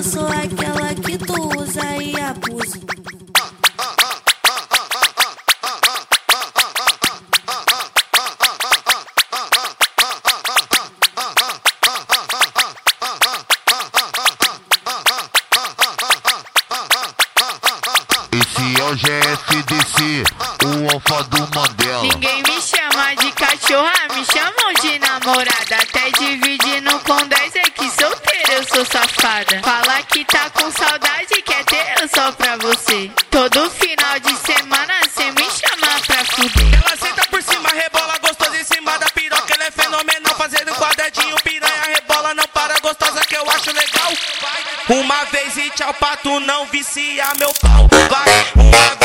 Eu sou aquela que tu usa e abusa. Esse é o GFDC, o alfa do Mandela. Ninguém me chama de cachorra, me chamam de namorada. Até dividindo com 10 sou safada. Fala que tá com saudade, quer ter eu só pra você. Todo final de semana cê me chama pra fuder. Ela senta por cima, rebola gostosa em cima da piroca. Ela é fenomenal, fazendo quadradinho, piranha, rebola, não para gostosa que eu acho legal. Uma vez e tchau, pato, não vicia meu pau. Vai, uma vez